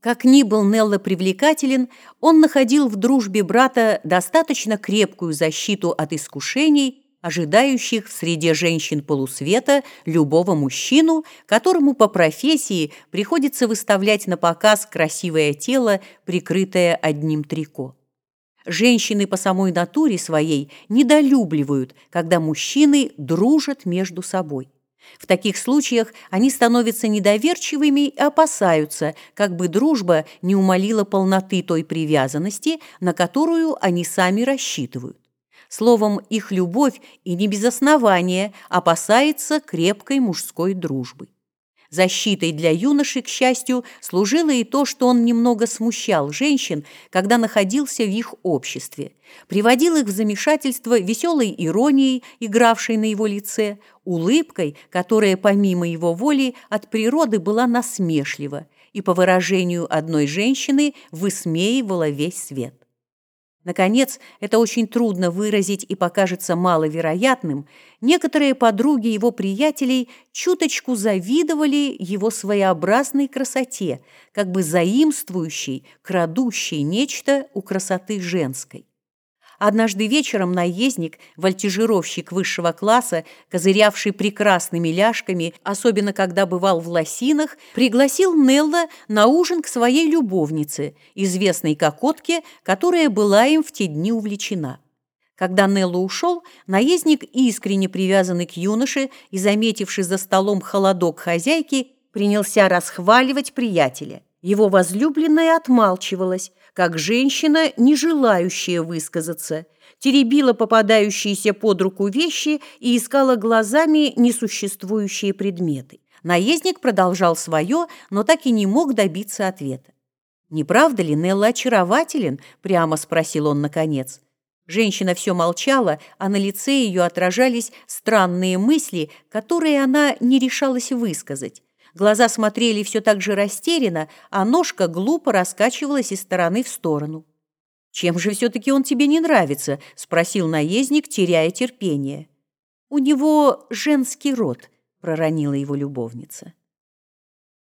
Как ни был Нелло привлекателен, он находил в дружбе брата достаточно крепкую защиту от искушений, ожидающих в среде женщин полусвета любого мужчину, которому по профессии приходится выставлять на показ красивое тело, прикрытое одним трико. Женщины по самой натуре своей недолюбливают, когда мужчины дружат между собой. В таких случаях они становятся недоверчивыми и опасаются, как бы дружба не умолила полноты той привязанности, на которую они сами рассчитывают. Словом, их любовь и не без основания опасается крепкой мужской дружбы. Защитой для юноши, к счастью, служило и то, что он немного смущал женщин, когда находился в их обществе, приводил их в замешательство веселой иронией, игравшей на его лице, улыбкой, которая помимо его воли от природы была насмешлива и, по выражению одной женщины, высмеивала весь свет. Наконец, это очень трудно выразить и покажется маловероятным, некоторые подруги его приятелей чуточку завидовали его своеобразной красоте, как бы заимствующей, крадущей нечто у красоты женской. Однажды вечером наездник, вольтежировщик высшего класса, козырявший прекрасными ляжками, особенно когда бывал в лосинах, пригласил Нелла на ужин к своей любовнице, известной кокотке, которая была им в те дни увлечена. Когда Нелло ушел, наездник, искренне привязанный к юноше и заметивший за столом холодок хозяйки, принялся расхваливать приятеля. Его возлюбленная отмалчивалась, как женщина, не желающая высказаться, теребила попадающиеся под руку вещи и искала глазами несуществующие предметы. Наездник продолжал свое, но так и не мог добиться ответа. «Не правда ли Нелла очарователен?» – прямо спросил он наконец. Женщина все молчала, а на лице ее отражались странные мысли, которые она не решалась высказать. Глаза смотрели все так же растерянно, а ножка глупо раскачивалась из стороны в сторону. «Чем же все-таки он тебе не нравится?» – спросил наездник, теряя терпение. «У него женский род», – проронила его любовница.